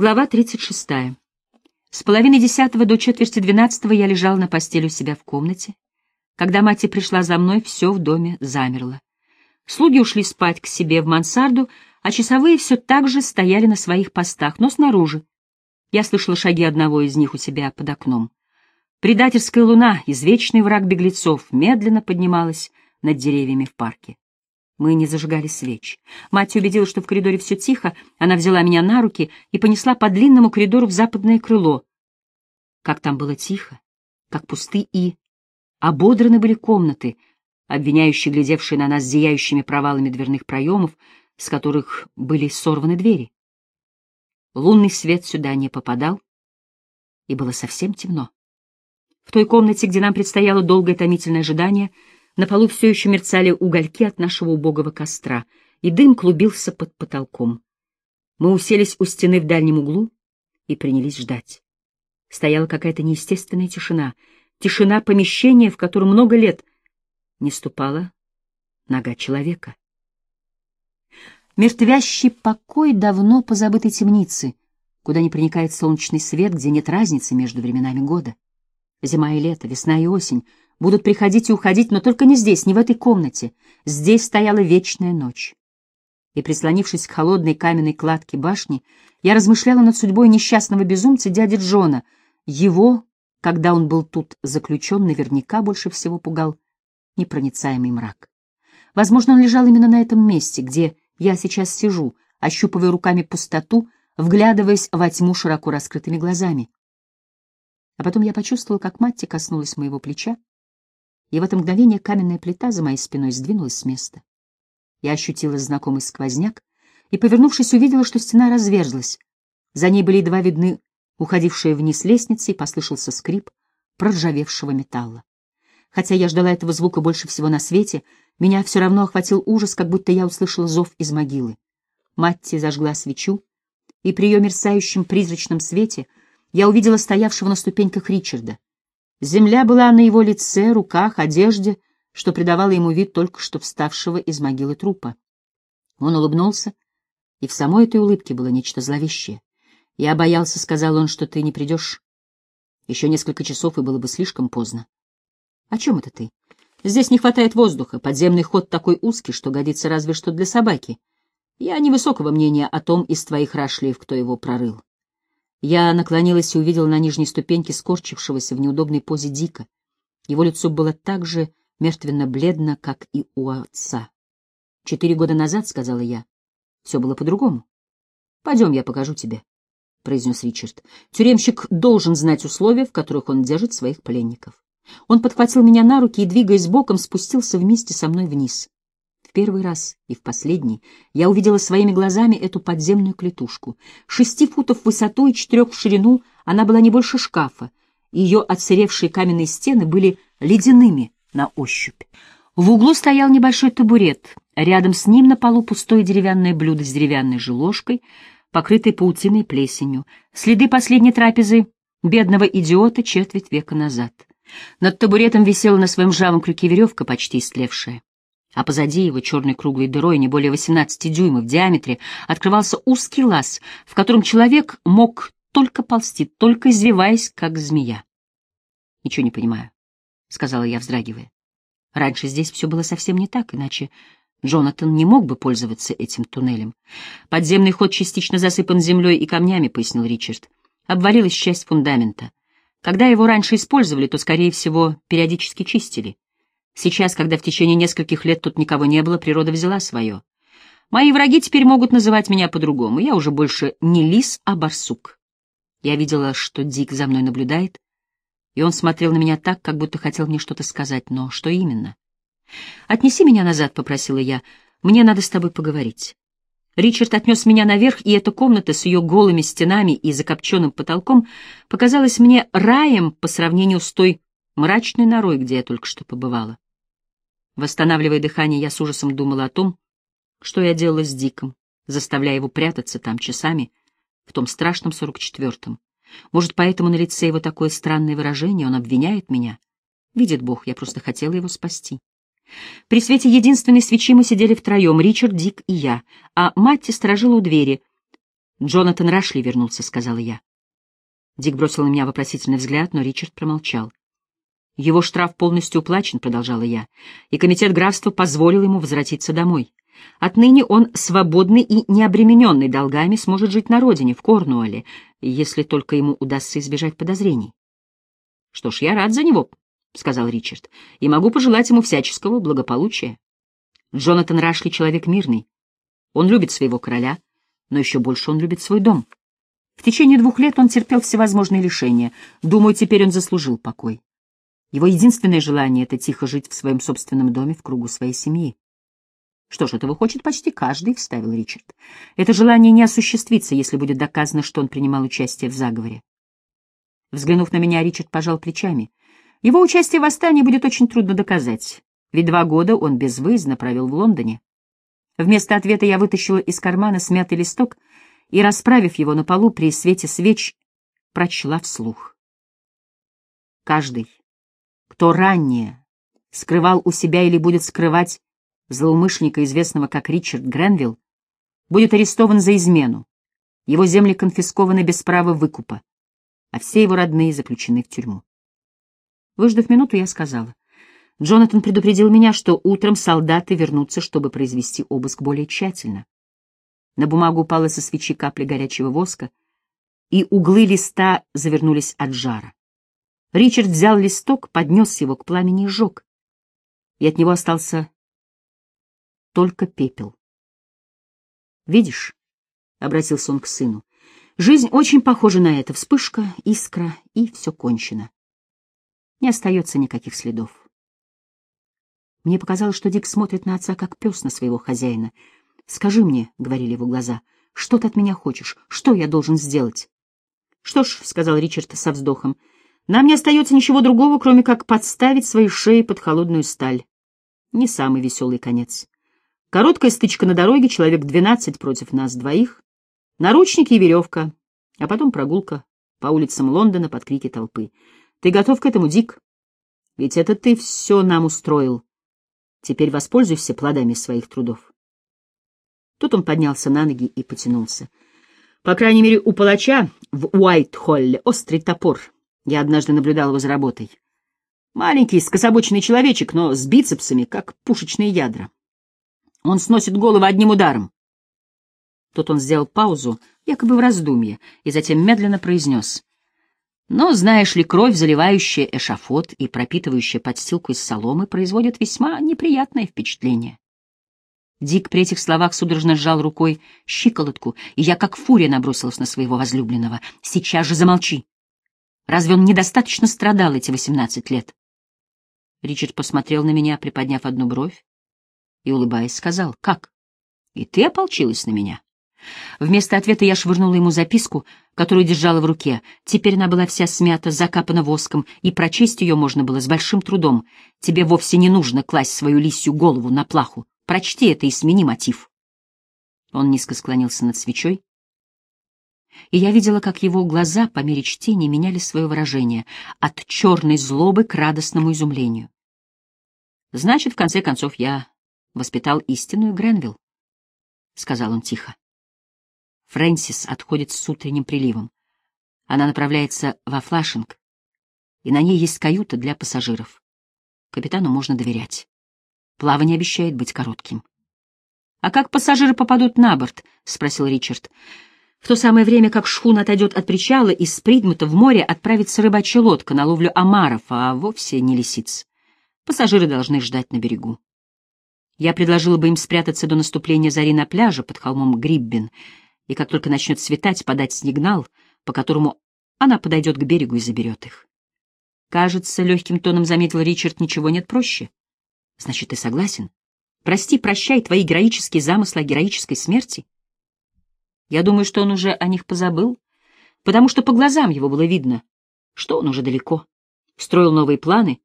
Глава 36. С половины десятого до четверти двенадцатого я лежал на постели у себя в комнате. Когда мать пришла за мной, все в доме замерло. Слуги ушли спать к себе в мансарду, а часовые все так же стояли на своих постах, но снаружи. Я слышала шаги одного из них у себя под окном. Предательская луна, извечный враг беглецов, медленно поднималась над деревьями в парке. Мы не зажигали свеч. Мать убедила, что в коридоре все тихо, она взяла меня на руки и понесла по длинному коридору в западное крыло. Как там было тихо, как пусты и... Ободраны были комнаты, обвиняющие, глядевшие на нас зияющими провалами дверных проемов, с которых были сорваны двери. Лунный свет сюда не попадал, и было совсем темно. В той комнате, где нам предстояло долгое томительное ожидание, — на полу все еще мерцали угольки от нашего убогого костра, и дым клубился под потолком. Мы уселись у стены в дальнем углу и принялись ждать. Стояла какая-то неестественная тишина, тишина помещения, в котором много лет не ступала нога человека. Мертвящий покой давно позабытой темницы, куда не проникает солнечный свет, где нет разницы между временами года. Зима и лето, весна и осень будут приходить и уходить, но только не здесь, не в этой комнате. Здесь стояла вечная ночь. И, прислонившись к холодной каменной кладке башни, я размышляла над судьбой несчастного безумца дяди Джона. Его, когда он был тут заключен, наверняка больше всего пугал непроницаемый мрак. Возможно, он лежал именно на этом месте, где я сейчас сижу, ощупывая руками пустоту, вглядываясь во тьму широко раскрытыми глазами. А потом я почувствовала, как Матти коснулась моего плеча, и в это мгновение каменная плита за моей спиной сдвинулась с места. Я ощутила знакомый сквозняк и, повернувшись, увидела, что стена разверзлась. За ней были едва видны уходившие вниз лестницы, и послышался скрип проржавевшего металла. Хотя я ждала этого звука больше всего на свете, меня все равно охватил ужас, как будто я услышала зов из могилы. Матти зажгла свечу, и при ее мерцающем призрачном свете я увидела стоявшего на ступеньках Ричарда. Земля была на его лице, руках, одежде, что придавало ему вид только что вставшего из могилы трупа. Он улыбнулся, и в самой этой улыбке было нечто зловещее. «Я боялся», — сказал он, — «что ты не придешь. Еще несколько часов, и было бы слишком поздно». «О чем это ты? Здесь не хватает воздуха, подземный ход такой узкий, что годится разве что для собаки. Я невысокого мнения о том из твоих рашлиев, кто его прорыл. Я наклонилась и увидела на нижней ступеньке скорчившегося в неудобной позе Дика. Его лицо было так же мертвенно-бледно, как и у отца. «Четыре года назад, — сказала я, — все было по-другому. Пойдем, я покажу тебе», — произнес Ричард. «Тюремщик должен знать условия, в которых он держит своих пленников». Он подхватил меня на руки и, двигаясь боком, спустился вместе со мной вниз. Первый раз и в последний я увидела своими глазами эту подземную клетушку. Шести футов в высоту и четырех в ширину она была не больше шкафа. Ее отсыревшие каменные стены были ледяными на ощупь. В углу стоял небольшой табурет. Рядом с ним на полу пустое деревянное блюдо с деревянной же ложкой, покрытой паутиной плесенью. Следы последней трапезы бедного идиота четверть века назад. Над табуретом висела на своем жавом крюке веревка, почти истлевшая а позади его черной круглой дырой, не более 18 дюймов в диаметре, открывался узкий лаз, в котором человек мог только ползти, только извиваясь, как змея. «Ничего не понимаю», — сказала я, вздрагивая. «Раньше здесь все было совсем не так, иначе Джонатан не мог бы пользоваться этим туннелем. Подземный ход частично засыпан землей и камнями», — пояснил Ричард. «Обвалилась часть фундамента. Когда его раньше использовали, то, скорее всего, периодически чистили. Сейчас, когда в течение нескольких лет тут никого не было, природа взяла свое. Мои враги теперь могут называть меня по-другому. Я уже больше не лис, а барсук. Я видела, что Дик за мной наблюдает, и он смотрел на меня так, как будто хотел мне что-то сказать, но что именно? «Отнеси меня назад», — попросила я. «Мне надо с тобой поговорить». Ричард отнес меня наверх, и эта комната с ее голыми стенами и закопченным потолком показалась мне раем по сравнению с той мрачной норой, где я только что побывала. Восстанавливая дыхание, я с ужасом думала о том, что я делала с Диком, заставляя его прятаться там часами, в том страшном сорок четвертом. Может, поэтому на лице его такое странное выражение, он обвиняет меня. Видит Бог, я просто хотела его спасти. При свете единственной свечи мы сидели втроем, Ричард, Дик и я, а Матти сторожила у двери. Джонатан Рашли вернулся, — сказала я. Дик бросил на меня вопросительный взгляд, но Ричард промолчал. Его штраф полностью уплачен, — продолжала я, — и комитет графства позволил ему возвратиться домой. Отныне он, свободный и необремененный долгами, сможет жить на родине, в Корнуолле, если только ему удастся избежать подозрений. — Что ж, я рад за него, — сказал Ричард, — и могу пожелать ему всяческого благополучия. Джонатан Рашли — человек мирный. Он любит своего короля, но еще больше он любит свой дом. В течение двух лет он терпел всевозможные лишения. Думаю, теперь он заслужил покой. Его единственное желание — это тихо жить в своем собственном доме в кругу своей семьи. Что ж, этого хочет почти каждый, — вставил Ричард. Это желание не осуществится, если будет доказано, что он принимал участие в заговоре. Взглянув на меня, Ричард пожал плечами. Его участие в восстании будет очень трудно доказать, ведь два года он безвыездно провел в Лондоне. Вместо ответа я вытащила из кармана смятый листок и, расправив его на полу при свете свеч, прочла вслух. Каждый, кто ранее скрывал у себя или будет скрывать злоумышленника, известного как Ричард Гренвилл, будет арестован за измену. Его земли конфискованы без права выкупа, а все его родные заключены в тюрьму. Выждав минуту, я сказала. Джонатан предупредил меня, что утром солдаты вернутся, чтобы произвести обыск более тщательно. На бумагу упала со свечи капли горячего воска, и углы листа завернулись от жара. Ричард взял листок, поднес его к пламени и сжег, и от него остался только пепел. «Видишь?» — обратился он к сыну. «Жизнь очень похожа на это. Вспышка, искра, и все кончено. Не остается никаких следов». Мне показалось, что Дик смотрит на отца, как пес на своего хозяина. «Скажи мне», — говорили его глаза, — «что ты от меня хочешь? Что я должен сделать?» «Что ж», — сказал Ричард со вздохом, — «нам не остается ничего другого, кроме как подставить свои шеи под холодную сталь. Не самый веселый конец. Короткая стычка на дороге, человек двенадцать против нас двоих, наручники и веревка, а потом прогулка по улицам Лондона под крики толпы. Ты готов к этому, Дик? Ведь это ты все нам устроил. Теперь воспользуйся плодами своих трудов. Тут он поднялся на ноги и потянулся. По крайней мере, у палача в Уайт-Холле острый топор. Я однажды наблюдал его за работой. Маленький, скособоченный человечек, но с бицепсами, как пушечные ядра. Он сносит голову одним ударом. Тут он сделал паузу, якобы в раздумье, и затем медленно произнес. Но, знаешь ли, кровь, заливающая эшафот и пропитывающая подстилку из соломы, производит весьма неприятное впечатление. Дик при этих словах судорожно сжал рукой щиколотку, и я как фурия набросилась на своего возлюбленного. «Сейчас же замолчи! Разве он недостаточно страдал эти восемнадцать лет?» Ричард посмотрел на меня, приподняв одну бровь, и, улыбаясь, сказал, «Как? И ты ополчилась на меня?» Вместо ответа я швырнула ему записку, которую держала в руке. Теперь она была вся смята, закапана воском, и прочесть ее можно было с большим трудом. Тебе вовсе не нужно класть свою лисью голову на плаху. Прочти это и смени мотив. Он низко склонился над свечой, и я видела, как его глаза по мере чтения меняли свое выражение от черной злобы к радостному изумлению. Значит, в конце концов, я воспитал истинную Гренвилл, — сказал он тихо. Фрэнсис отходит с утренним приливом. Она направляется во Флашинг, и на ней есть каюта для пассажиров. Капитану можно доверять. Плавание обещает быть коротким. — А как пассажиры попадут на борт? — спросил Ричард. — В то самое время, как шхуна отойдет от причала, из Придмута в море отправится рыбачья лодка на ловлю омаров, а вовсе не лисиц. Пассажиры должны ждать на берегу. Я предложила бы им спрятаться до наступления зари на пляже под холмом Гриббин, и как только начнет светать, подать сигнал, по которому она подойдет к берегу и заберет их. Кажется, легким тоном заметил Ричард, ничего нет проще. Значит, ты согласен? Прости, прощай твои героические замыслы о героической смерти. Я думаю, что он уже о них позабыл, потому что по глазам его было видно, что он уже далеко, строил новые планы,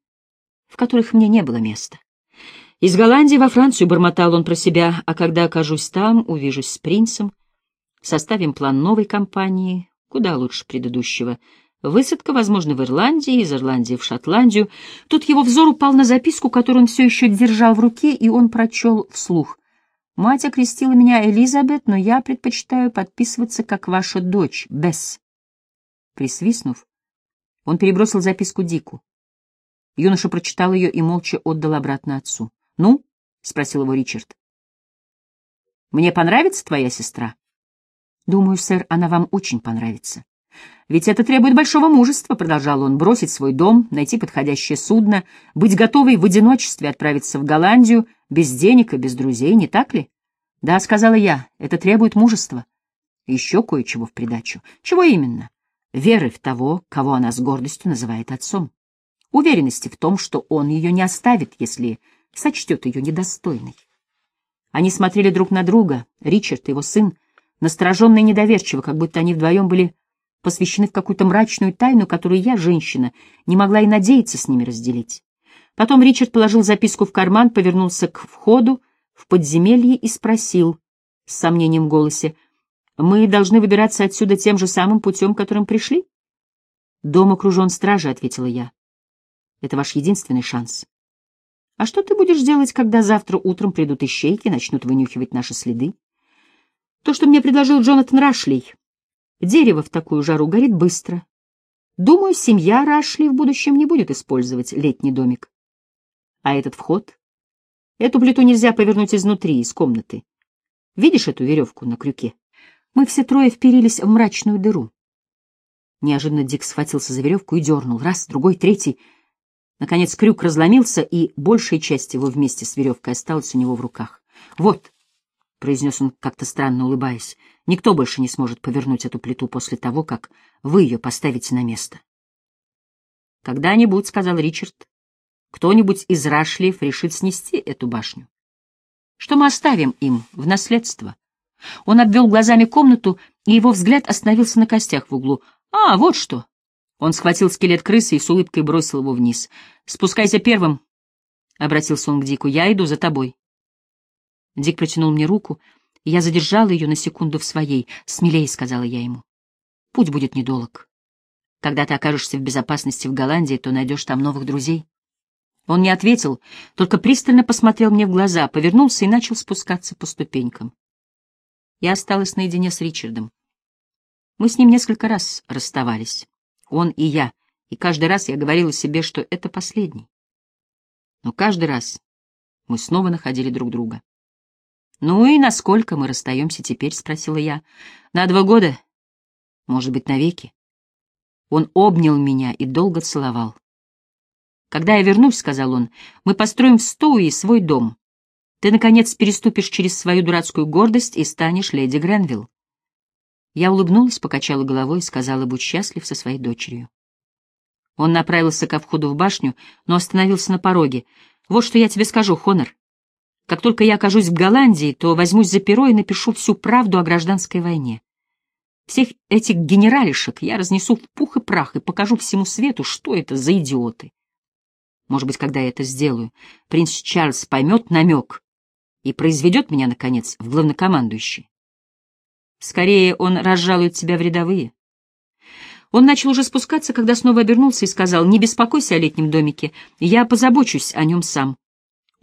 в которых мне не было места. Из Голландии во Францию бормотал он про себя, а когда окажусь там, увижусь с принцем, составим план новой кампании, куда лучше предыдущего. Высадка, возможно, в Ирландии, из Ирландии в Шотландию. Тут его взор упал на записку, которую он все еще держал в руке, и он прочел вслух. Мать окрестила меня Элизабет, но я предпочитаю подписываться как ваша дочь, Бесс. Присвистнув, он перебросил записку Дику. Юноша прочитал ее и молча отдал обратно отцу. «Ну?» — спросил его Ричард. «Мне понравится твоя сестра?» «Думаю, сэр, она вам очень понравится». «Ведь это требует большого мужества», — продолжал он, — «бросить свой дом, найти подходящее судно, быть готовой в одиночестве отправиться в Голландию, без денег и без друзей, не так ли?» «Да», — сказала я, — «это требует мужества». Еще кое-чего в придачу. Чего именно? Веры в того, кого она с гордостью называет отцом. Уверенности в том, что он ее не оставит, если сочтет ее недостойной. Они смотрели друг на друга, Ричард и его сын, настороженно и недоверчиво, как будто они вдвоем были посвящены в какую-то мрачную тайну, которую я, женщина, не могла и надеяться с ними разделить. Потом Ричард положил записку в карман, повернулся к входу в подземелье и спросил с сомнением в голосе, «Мы должны выбираться отсюда тем же самым путем, которым пришли?» «Дом окружен стражей», — ответила я. «Это ваш единственный шанс». «А что ты будешь делать, когда завтра утром придут ищейки и начнут вынюхивать наши следы?» «То, что мне предложил Джонатан Рашлей. Дерево в такую жару горит быстро. Думаю, семья Рашли в будущем не будет использовать летний домик. А этот вход? Эту плиту нельзя повернуть изнутри, из комнаты. Видишь эту веревку на крюке? Мы все трое вперились в мрачную дыру. Неожиданно Дик схватился за веревку и дернул. Раз, другой, третий. Наконец крюк разломился, и большая часть его вместе с веревкой осталась у него в руках. «Вот», произнес он, как-то странно улыбаясь. «Никто больше не сможет повернуть эту плиту после того, как вы ее поставите на место». «Когда-нибудь, — сказал Ричард, — кто-нибудь из Рашлиев решит снести эту башню. Что мы оставим им в наследство?» Он обвел глазами комнату, и его взгляд остановился на костях в углу. «А, вот что!» Он схватил скелет крысы и с улыбкой бросил его вниз. «Спускайся первым», — обратился он к Дику. «Я иду за тобой». Дик протянул мне руку, я задержала ее на секунду в своей. «Смелее», — сказала я ему. «Путь будет недолг. Когда ты окажешься в безопасности в Голландии, то найдешь там новых друзей». Он не ответил, только пристально посмотрел мне в глаза, повернулся и начал спускаться по ступенькам. Я осталась наедине с Ричардом. Мы с ним несколько раз расставались, он и я, и каждый раз я говорила себе, что это последний. Но каждый раз мы снова находили друг друга. «Ну и насколько мы расстаемся теперь?» — спросила я. «На два года? Может быть, навеки?» Он обнял меня и долго целовал. «Когда я вернусь, — сказал он, — мы построим в Стоуи свой дом. Ты, наконец, переступишь через свою дурацкую гордость и станешь леди Гренвилл». Я улыбнулась, покачала головой и сказала, будь счастлив со своей дочерью. Он направился ко входу в башню, но остановился на пороге. «Вот что я тебе скажу, Хонор. Как только я окажусь в Голландии, то возьмусь за перо и напишу всю правду о гражданской войне. Всех этих генералишек я разнесу в пух и прах и покажу всему свету, что это за идиоты. Может быть, когда я это сделаю, принц Чарльз поймет намек и произведет меня, наконец, в главнокомандующий. Скорее, он разжалует тебя в рядовые. Он начал уже спускаться, когда снова обернулся и сказал, «Не беспокойся о летнем домике, я позабочусь о нем сам.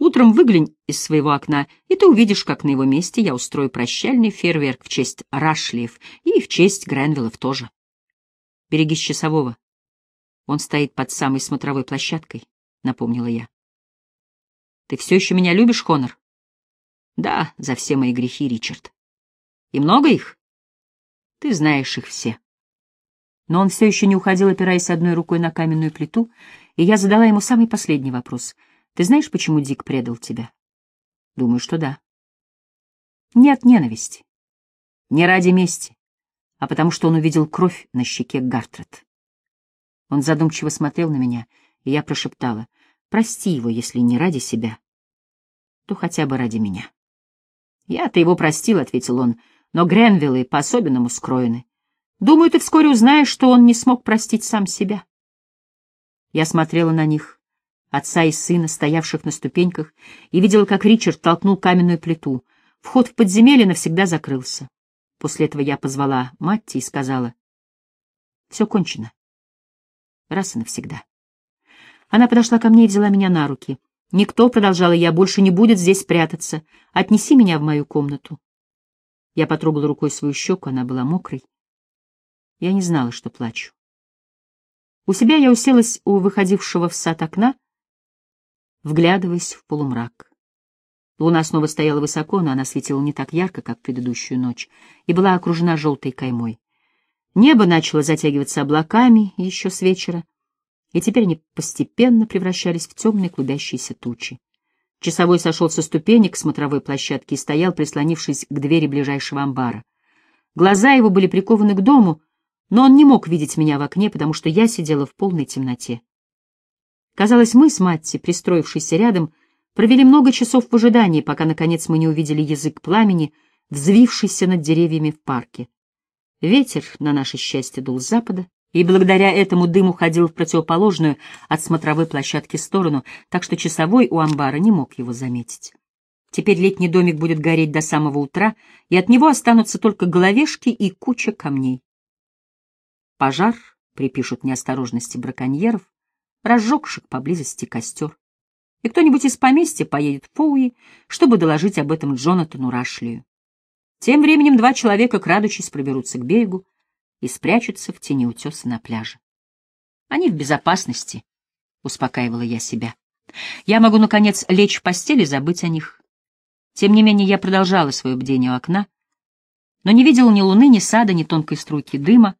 Утром выглянь из своего окна, и ты увидишь, как на его месте я устрою прощальный фейерверк в честь Рашлиев и в честь Гренвиллов тоже. Берегись часового. Он стоит под самой смотровой площадкой, — напомнила я. Ты все еще меня любишь, Хонор? Да, за все мои грехи, Ричард. И много их? Ты знаешь их все. Но он все еще не уходил, опираясь одной рукой на каменную плиту, и я задала ему самый последний вопрос — ты знаешь, почему Дик предал тебя? Думаю, что да. Не от ненависти, не ради мести, а потому что он увидел кровь на щеке Гартрет. Он задумчиво смотрел на меня, и я прошептала, прости его, если не ради себя, то хотя бы ради меня. Я-то его простил, — ответил он, — но Гренвиллы по-особенному скроены. Думаю, ты вскоре узнаешь, что он не смог простить сам себя. Я смотрела на них, отца и сына, стоявших на ступеньках, и видела, как Ричард толкнул каменную плиту. Вход в подземелье навсегда закрылся. После этого я позвала Матти и сказала, «Все кончено. Раз и навсегда». Она подошла ко мне и взяла меня на руки. Никто, — продолжала я, — больше не будет здесь прятаться. Отнеси меня в мою комнату. Я потрогала рукой свою щеку, она была мокрой. Я не знала, что плачу. У себя я уселась у выходившего в сад окна, вглядываясь в полумрак. Луна снова стояла высоко, но она светила не так ярко, как предыдущую ночь, и была окружена желтой каймой. Небо начало затягиваться облаками еще с вечера, и теперь они постепенно превращались в темные клубящиеся тучи. Часовой сошел со ступенек смотровой площадки и стоял, прислонившись к двери ближайшего амбара. Глаза его были прикованы к дому, но он не мог видеть меня в окне, потому что я сидела в полной темноте. Казалось, мы с Матти, пристроившись рядом, провели много часов в ожидании, пока, наконец, мы не увидели язык пламени, взвившийся над деревьями в парке. Ветер, на наше счастье, дул с запада, и благодаря этому дым уходил в противоположную от смотровой площадки сторону, так что часовой у амбара не мог его заметить. Теперь летний домик будет гореть до самого утра, и от него останутся только головешки и куча камней. Пожар припишут неосторожности браконьеров, разжегших поблизости костер. И кто-нибудь из поместья поедет в Фоуи, чтобы доложить об этом Джонатану Рашлию. Тем временем два человека, крадучись, проберутся к берегу и спрячутся в тени утеса на пляже. Они в безопасности, — успокаивала я себя. Я могу, наконец, лечь в постель и забыть о них. Тем не менее, я продолжала свое бдение у окна, но не видела ни луны, ни сада, ни тонкой струйки дыма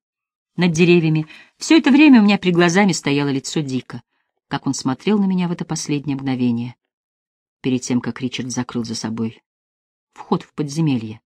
над деревьями. Все это время у меня перед глазами стояло лицо Дика, как он смотрел на меня в это последнее мгновение, перед тем, как Ричард закрыл за собой вход в подземелье.